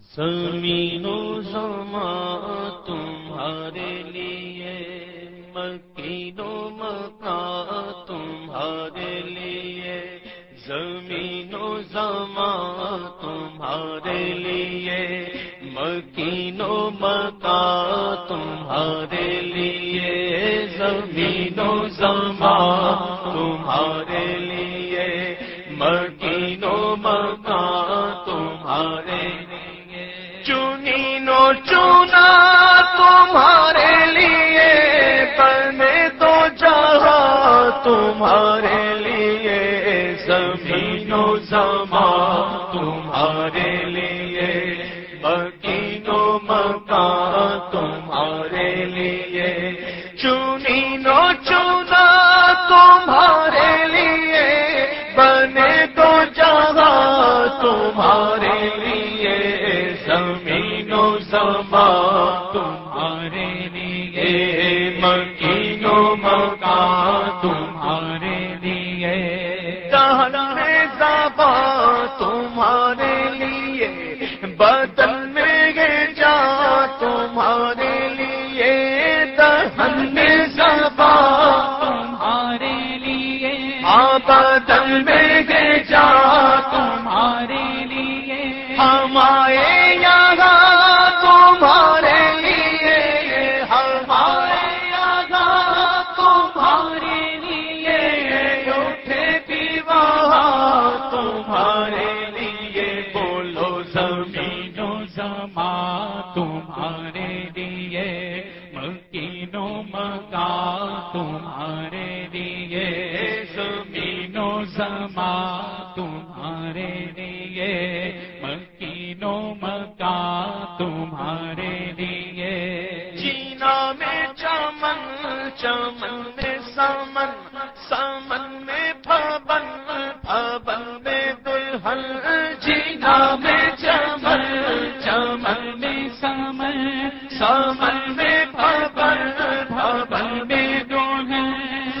زمین و زمان تمہارے لیے، مکین و مکان تمہارے لیے۔ زمین و زمان تمہارے لیے، مکین و مکان تمہارے لیے۔ زمین و زمان تمہارے لیے، مکین و مکان تمہارے چنی زمین تمہارے لیے مکین و مکان تمہارے لیے۔ زمین و تمہارے لیے مکین و مکان تمہارے لیے۔ جینا میں چمن چمن میں سمن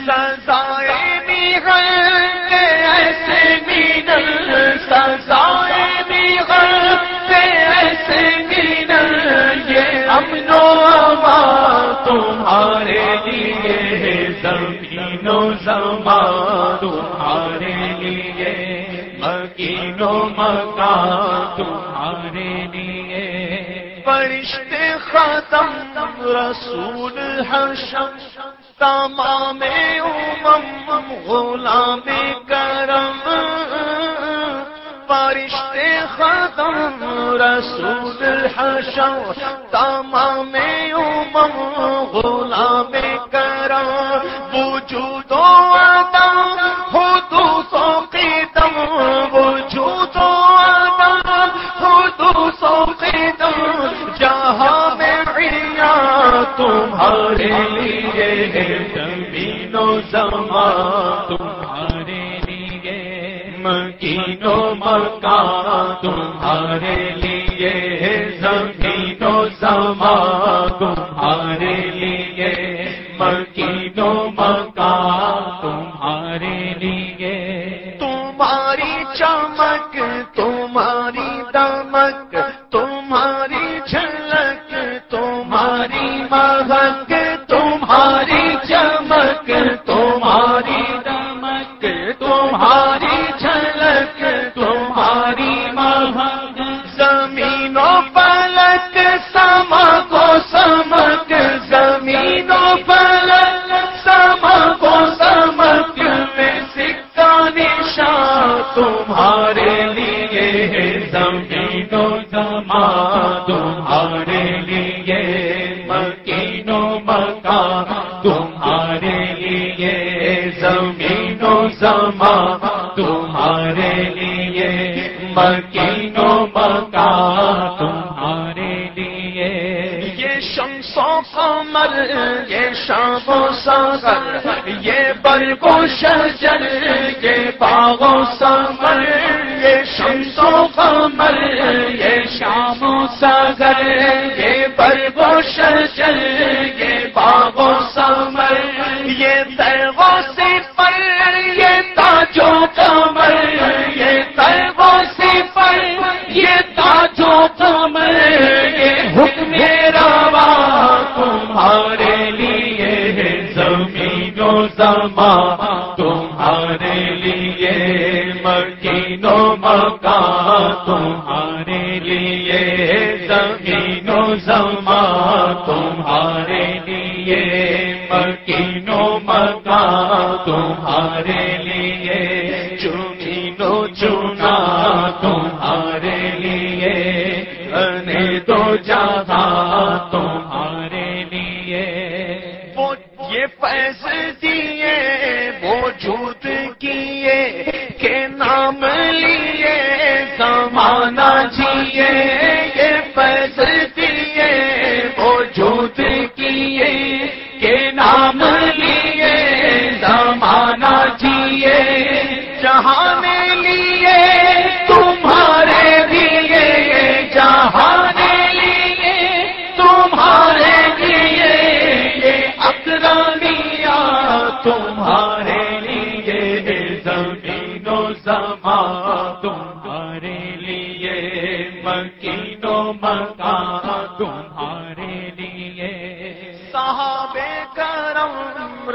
سزائے بھی ہے ایسے مینل سزائے بھی ہے ایسے مینل یہ امن و امان تمہارے لیے زمین و زمان تمہارے لیے، مکین مکان تمہارے لیے۔ فرشتے ختم رسول ہر حشم تمام امم غلام کرم فرشتے ختم رسول الحشم تمام امم غلام کرم وجود و تمہارے لیے زمین و تمہارے لیے مکین و مکان، تمہارے لیے زمین و تمہارے لیے مکین و مکان تمہارے لیے زمین و تمہارے لیے مکینوں مکا تمہارے لیے زمینوں و تمہارے لیے مکین یہ بابو سمر یہ دربو سے پر یہ تاجو کمر یہ دربو سے پر یہ تاجو کمر یہ حکم روا تمہارے لیے زمین و زماں تمہارے لیے، مکینوں تمہارے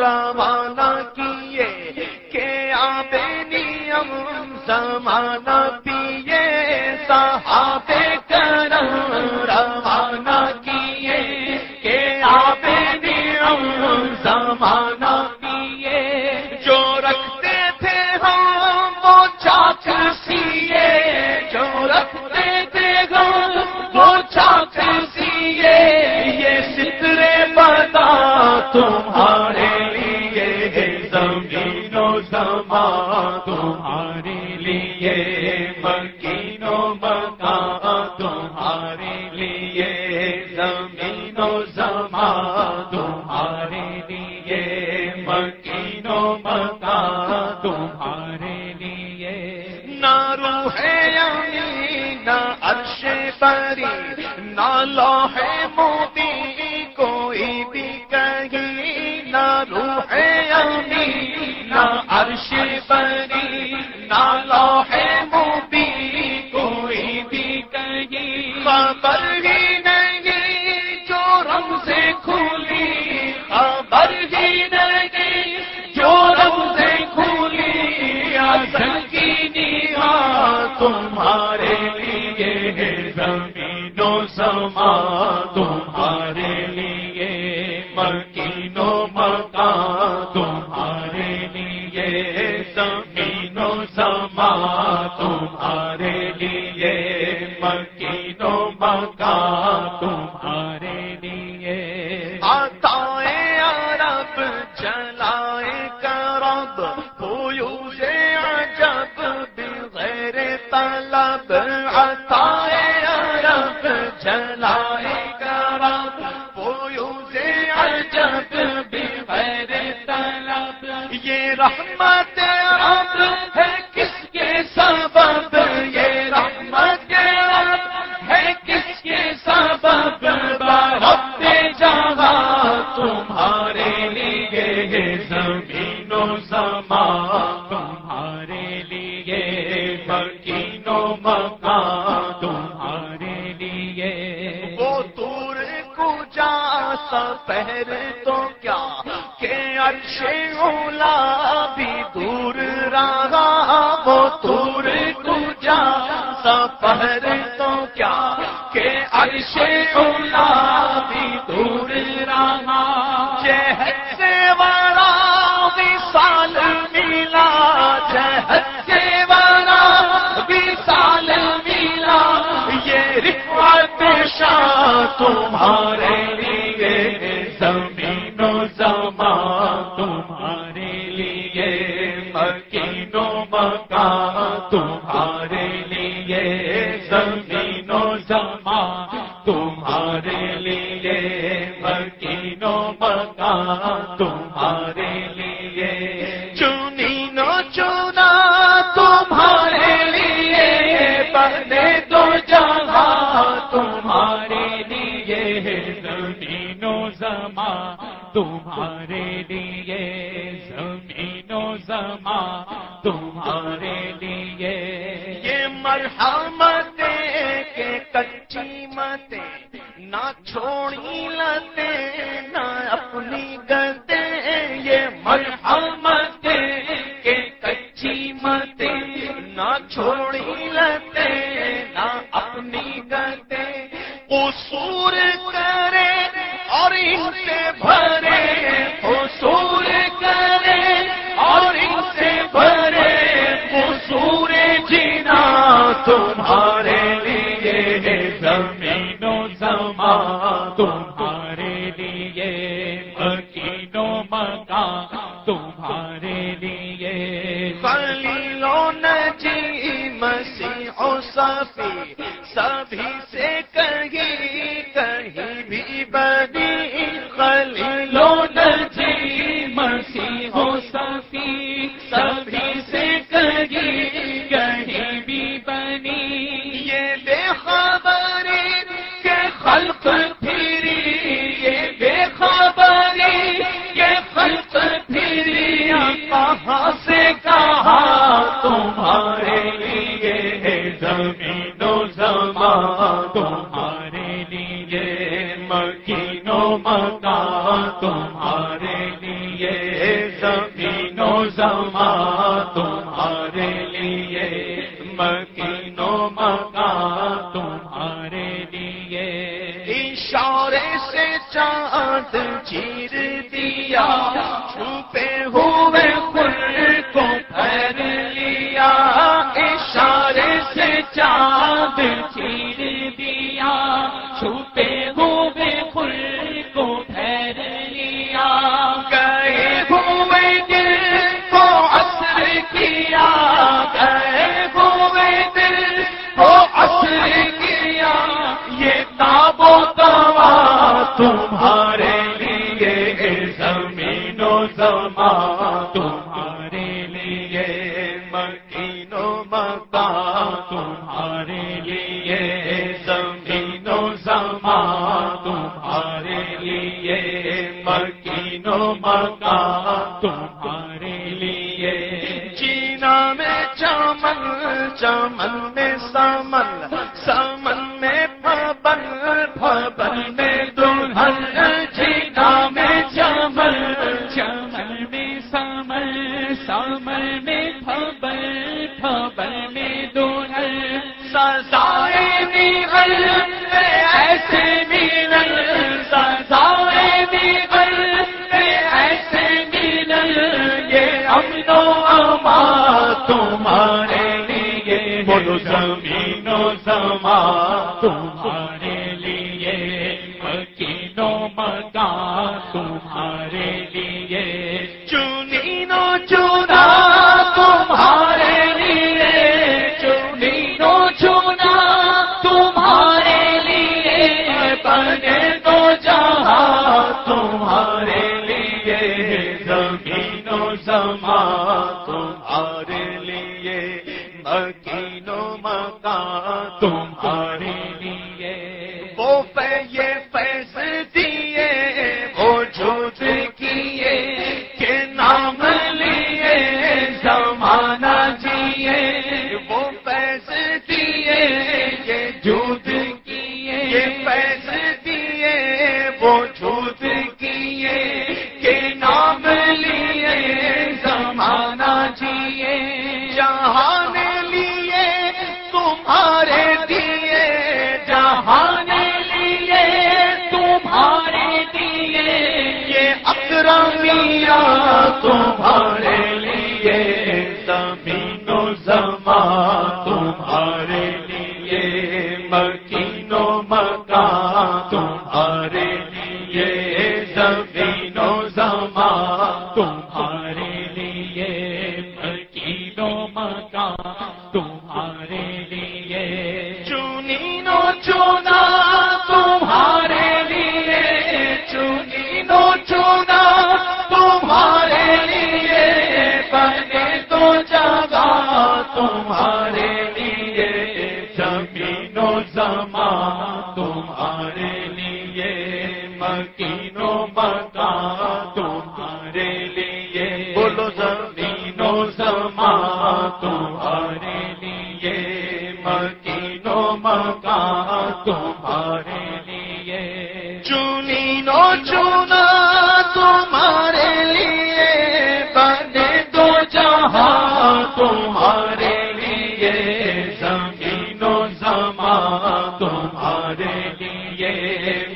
رام نہ روح یعنی نہ عرش پری نہ لوح موتی کوئی بھی کہیں نہ روح یعنی نہ عرش پری نہ لوح رحمت رب ہے کس کے سبب یہ رحمت رب ہے کس کے سبب رب جگہ تمہارے لیے زمین و سما تمہارے لیے مکین و مکان تمہارے لیے وہ دور کو جا سپہر تو وہ دور کو جا سپہر تو کیا؟ کہ عرش اولا بھی دور رہا جہد سے بڑا وصال ملا جہد سے بڑا وصال ملا، یہ رفعت شاہ تمہارے تمہارے لیے۔ چنی نو چنا تمہارے لیے۔ بنے دو جگہ تمہارے لیے۔ زمین و زما تمہارے لیے۔ زمین و زما تمہارے لیے۔ یہ مرحمت کے کچی مت نہ چھوڑی لتے چھوڑی لتے نہ اپنی گتے اصول کرے اور ان سے بھر دی خلیلوں تمہارے لیے مکینو مکان تمہارے لیے۔ اشارے سے چاند چیر دیا۔ سبھا خبر میں سمر سمر میں خبر خبر میں دونر۔ سزائے دیگر ایسے مینل سزائے دیگر ایسے مینل یہ امن و تمہارے لیے۔ بولو زمین و زمان تم نے تو جہاں تمہارے کے لیے مکان تمہارے لیے چونی نو چونا کو چنا تمہارے لیے، بنے دو جہاں تمہارے لیے، زمین و زماں تمہارے لیے،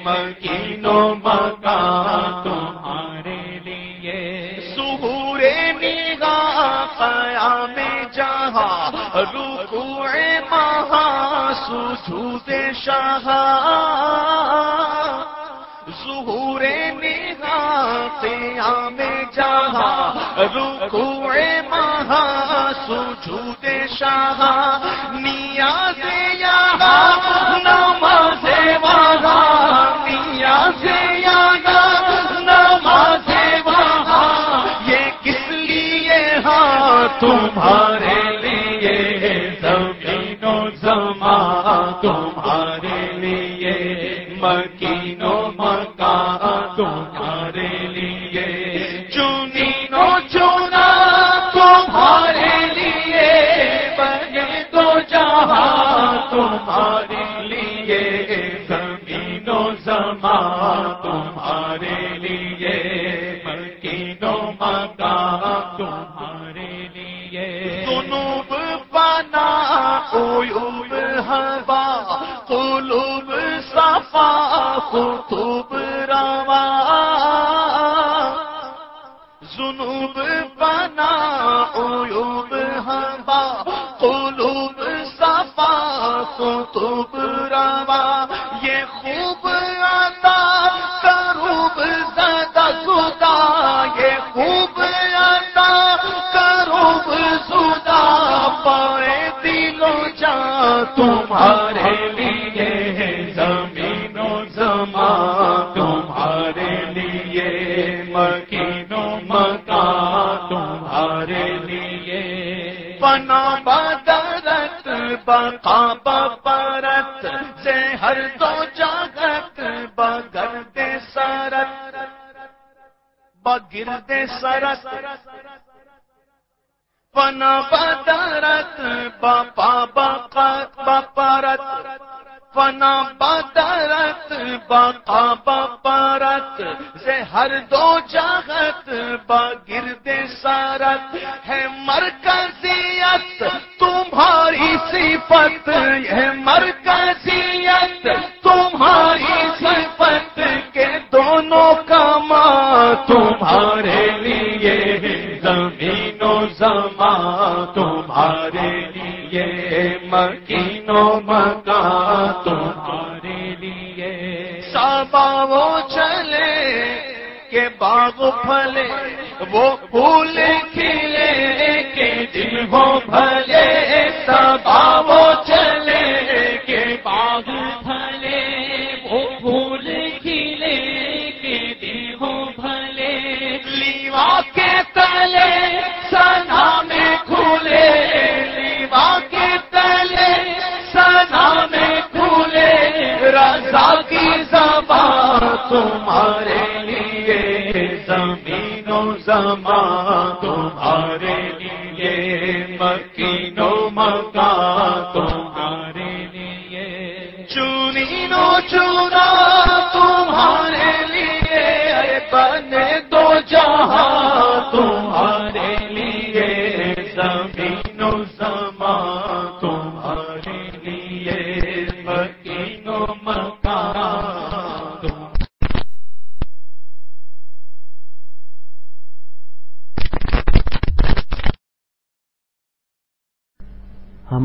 مکین و مکان تمہارے لیے۔ سہور نگاہ قیام جہاں، رکوع مہا، سجود شہاں رکوع مہا سجود شاہ، نیاز یہاں نماز وہاں نیاز یہاں نماز وہاں یہ کس لیے ہاں؟ تمہارے لیے زمین و زمان تمہارے تمہارے لیے زمین و تمہارے لیے مکین مکان تمہارے لیے جنوب پنا عیوب ہوا، قلوب صفا خطوب روا۔ جنوب پنا عیوب تو روا بگرد سرت، پنا بدرت بپا بقت بپرت پنا بدرت بقا بپرت سے ہر دو جاگت بگرد سرت ہے مرکزیت، تمہاری صفت، ہے مرکزیت، تمہاری صفت کے دونوں کما تمہارے لیے زمین و زمان تمہارے لیے مکین و مکان تمہارے لیے سبا وہ چلے کہ باغ پھلے، وہ پھول کھلے کہ دل ہو بھلے سبا وہ تمہارے لیے زمین و زمان تمہارے لیے مکین و مکان۔